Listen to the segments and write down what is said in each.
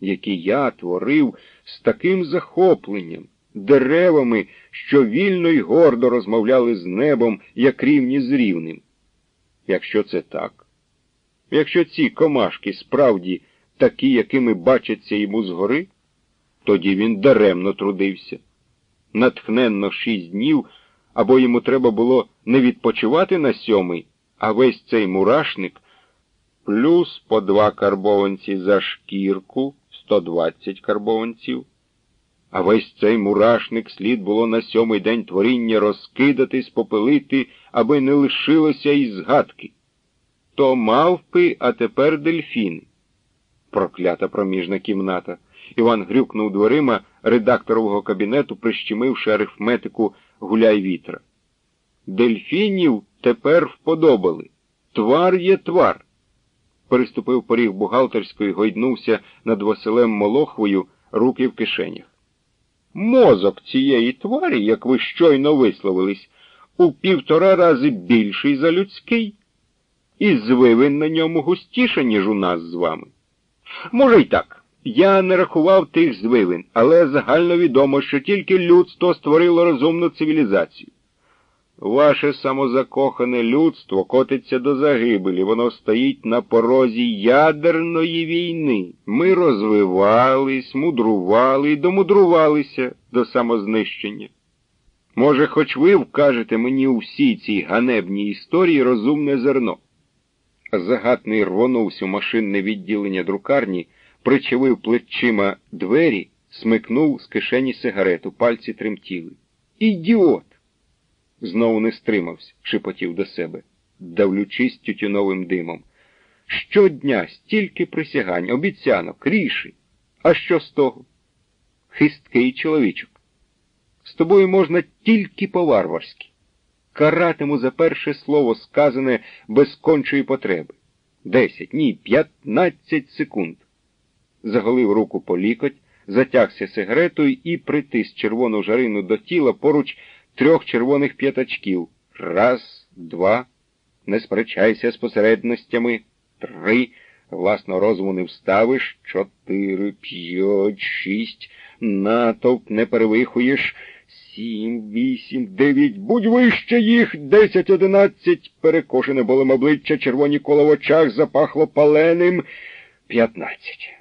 які я творив з таким захопленням, деревами, що вільно й гордо розмовляли з небом, як рівні з рівним. Якщо це так, якщо ці комашки справді такі, якими бачаться йому згори, тоді він даремно трудився. Натхненно шість днів, або йому треба було не відпочивати на сьомий, а весь цей мурашник, плюс по два карбованці за шкірку, 120 карбованців. А весь цей мурашник слід було на сьомий день творіння розкидати, спопелити, аби не лишилося і згадки. То мавпи, а тепер дельфіни. Проклята проміжна кімната. Іван грюкнув дверима редакторового кабінету, прищемивши арифметику гуляй вітра. Дельфінів тепер вподобали. Твар є твар. Переступив поріг бухгалтерської, гойднувся над Василем Молохвою, руки в кишенях. Мозок цієї тварі, як ви щойно висловились, у півтора рази більший за людський, і звивин на ньому густіше, ніж у нас з вами. Може й так. Я не рахував тих звивин, але загально відомо, що тільки людство створило розумну цивілізацію. Ваше самозакохане людство котиться до загибелі, воно стоїть на порозі ядерної війни. Ми розвивались, мудрували і домудрувалися до самознищення. Може, хоч ви вкажете мені у всій цій ганебній історії розумне зерно. Загатний рвонувся у машинне відділення друкарні, причавив плечима двері, смикнув з кишені сигарету, пальці тремтіли. Ідіот! Знову не стримався, шепотів до себе, давлючись тютюновим димом. Щодня стільки присягань, обіцянок, рішень. А що з того? Хисткий чоловічок. З тобою можна тільки по-варварськи. Каратиму за перше слово, сказане без кончої потреби. Десять, ні, п'ятнадцять секунд. Заголив руку по лікоть, затягся сигаретою і притис червону жарину до тіла поруч трьох червоних п'ятачків. Раз, два. Не сперечайся з посередностями. Три. Власно розуму не вставиш. Чотири, п'ять, шість. Натовп не перевихуєш. Сім, вісім, дев'ять. Будь вище їх. Десять, одинадцять. Перекошене болем обличчя, червоні коло в очах запахло паленим. П'ятнадцять.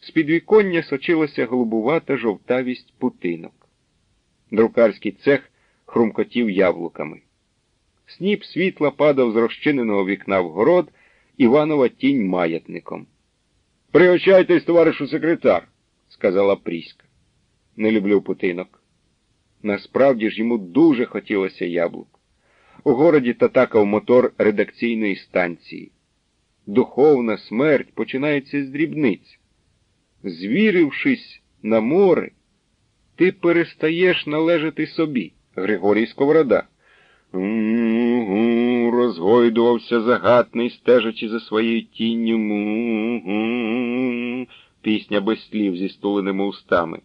З підвіконня сочилася голубувата жовтавість путинок. Друкарський цех хрумкотів яблуками. Сніп світла падав з розчиненого вікна в город, Іванова тінь маятником. Приочайтесь, товаришу секретар, сказала Пріська. Не люблю путинок. Насправді ж йому дуже хотілося яблук. У городі татакав мотор редакційної станції. Духовна смерть починається з дрібниць. Звірившись на море, ти перестаєш належати собі, Григорій Сковорода. Угу, розгойдувався загатний, стежачи за своєю тінню. Угу. Пісня без слів зі стуленими устами.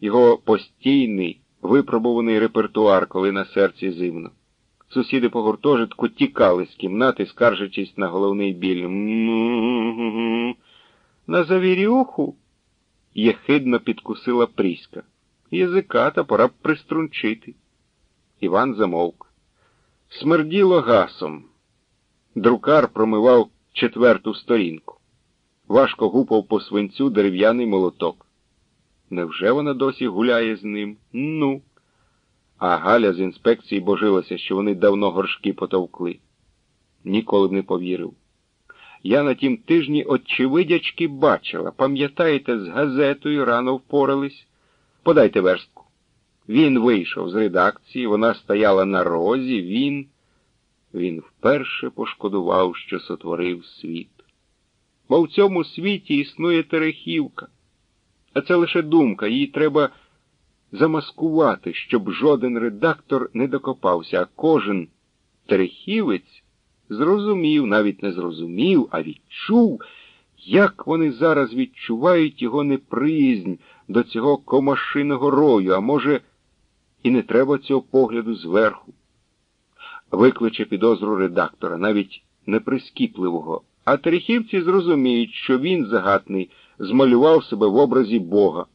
Його постійний, випробуваний репертуар, коли на серці зимно. Сусіди по гуртожитку тікали з кімнати, скаржачись на головний біль. На завірюху єхидно підкусила Пріська. Язиката пора б приструнчити. Іван замовк. Смерділо гасом. Друкар промивав четверту сторінку. Важко гупав по свинцю дерев'яний молоток. Невже вона досі гуляє з ним? Ну. А Галя з інспекції божилася, що вони давно горшки потовкли. Ніколи б не повірив. Я на тім тижні очевидячки бачила. Пам'ятаєте, з газетою рано впорались? Подайте верстку. Він вийшов з редакції, вона стояла на розі, він. Він вперше пошкодував, що сотворив світ. Бо в цьому світі існує Терехівка. А це лише думка, її треба замаскувати, щоб жоден редактор не докопався, а кожен Терехівець зрозумів, навіть не зрозумів, а відчув, як вони зараз відчувають його неприязнь до цього комашиного рою, а може, і не треба цього погляду зверху. Викличе підозру редактора, навіть неприскіпливого, а терехівці зрозуміють, що він загатний змалював себе в образі Бога.